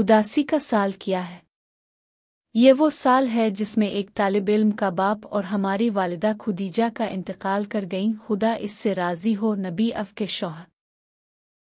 اداسی کا سال کیا ہے۔ یہ وہ سال ہے جس میں ایک طالب علم کا باپ اور ہماری والدہ خدیجہ کا انتقال کر گئیں، خدا اس سے راضی ہو، نبی اف کے شوہر۔